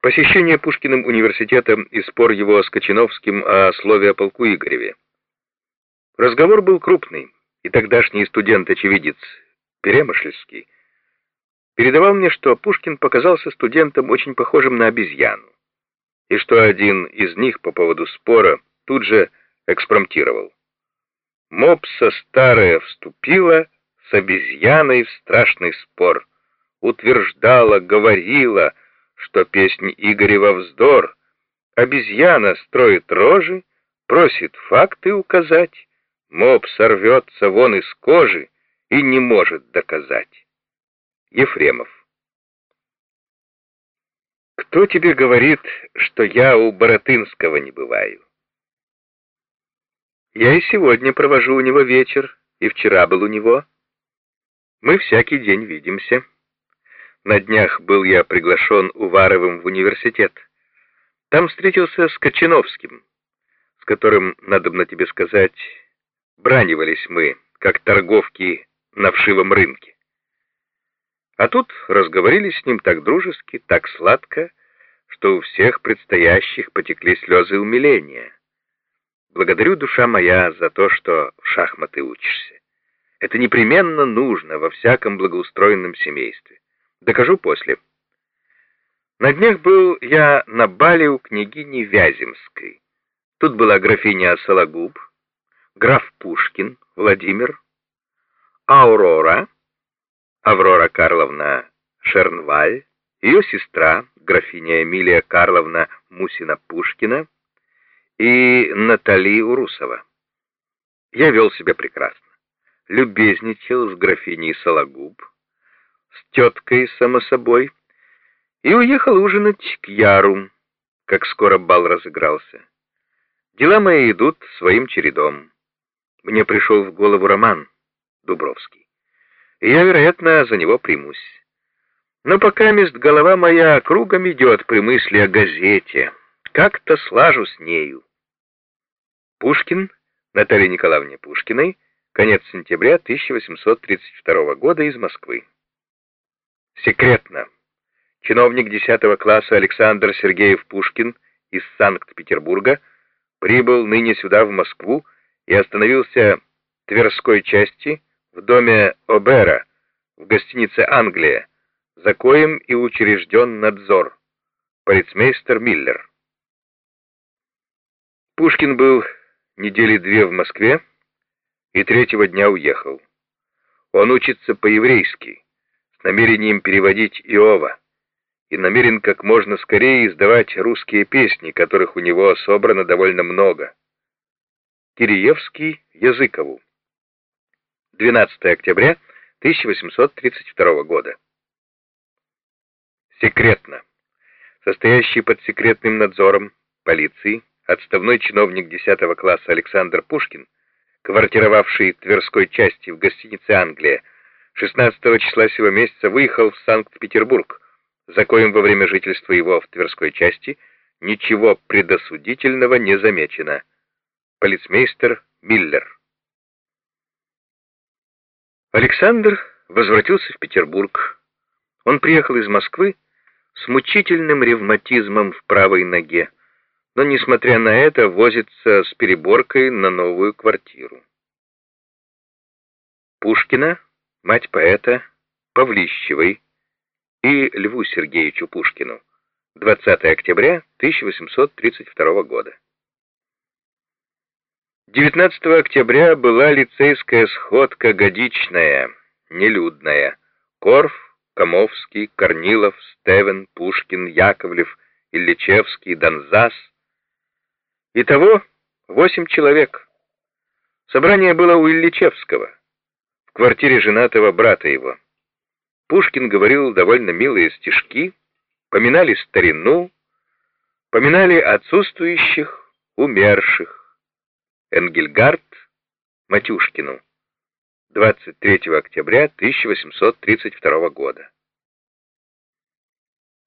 Посещение Пушкиным университета и спор его с Кочиновским о слове о полку Игореве. Разговор был крупный, и тогдашний студент-очевидец Перемышльский передавал мне, что Пушкин показался студентам очень похожим на обезьяну, и что один из них по поводу спора тут же экспромтировал. Мопса старая вступила с обезьяной в страшный спор, утверждала, говорила, что песни Игорева вздор. Обезьяна строит рожи, просит факты указать, моб сорвется вон из кожи и не может доказать. Ефремов. Кто тебе говорит, что я у Боротынского не бываю? Я и сегодня провожу у него вечер, и вчера был у него. Мы всякий день видимся. На днях был я приглашен Уваровым в университет. Там встретился с Кочиновским, с которым, надо на тебе сказать, бранивались мы, как торговки на вшивом рынке. А тут разговорили с ним так дружески, так сладко, что у всех предстоящих потекли слезы умиления. Благодарю, душа моя, за то, что в шахматы учишься. Это непременно нужно во всяком благоустроенном семействе. Докажу после. На днях был я на бале у княгини Вяземской. Тут была графиня Сологуб, граф Пушкин, Владимир, Аурора, Аврора Карловна Шернваль, ее сестра, графиня Эмилия Карловна Мусина-Пушкина и Натали Урусова. Я вел себя прекрасно. Любезничал с графиней Сологуб, с теткой, само собой, и уехал ужинать к Яру, как скоро бал разыгрался. Дела мои идут своим чередом. Мне пришел в голову роман Дубровский, и я, вероятно, за него примусь. Но пока мест голова моя кругом идет при мысли о газете, как-то слажу с нею. Пушкин, Наталье Николаевне Пушкиной, конец сентября 1832 года из Москвы. Секретно. Чиновник 10 класса Александр Сергеев Пушкин из Санкт-Петербурга прибыл ныне сюда, в Москву, и остановился в Тверской части в доме Обера в гостинице «Англия», за коем и учрежден надзор. Полицмейстер Миллер. Пушкин был недели две в Москве и третьего дня уехал. Он учится по-еврейски с намерением переводить Иова, и намерен как можно скорее издавать русские песни, которых у него собрано довольно много. Киреевский Языкову. 12 октября 1832 года. Секретно. Состоящий под секретным надзором полиции, отставной чиновник 10 класса Александр Пушкин, квартировавший в Тверской части в гостинице «Англия», 16 числа сего месяца выехал в Санкт-Петербург, за коим во время жительства его в Тверской части ничего предосудительного не замечено. Полицмейстер Миллер. Александр возвратился в Петербург. Он приехал из Москвы с мучительным ревматизмом в правой ноге, но, несмотря на это, возится с переборкой на новую квартиру. Пушкина мать поэта Павлищевой и Льву Сергеевичу Пушкину 20 октября 1832 года. 19 октября была лицейская сходка годичная, нелюдная. Корф, Комовский, Корнилов, Стевен, Пушкин, Яковлев, Ильичевский, Донзас. Итого восемь человек. Собрание было у Ильичевского квартире женатого брата его. Пушкин говорил довольно милые стишки, поминали старину, поминали отсутствующих, умерших. Энгельгард Матюшкину. 23 октября 1832 года.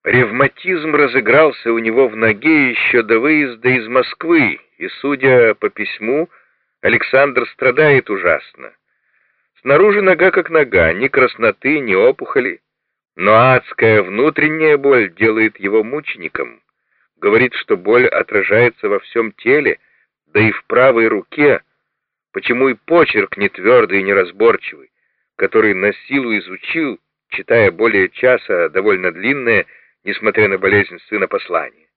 Ревматизм разыгрался у него в ноге еще до выезда из Москвы, и, судя по письму, Александр страдает ужасно. Снаружи нога как нога, ни красноты, ни опухоли. Но адская внутренняя боль делает его мучеником. Говорит, что боль отражается во всем теле, да и в правой руке, почему и почерк не твердый и неразборчивый, который на силу изучил, читая более часа довольно длинное, несмотря на болезнь сына послания.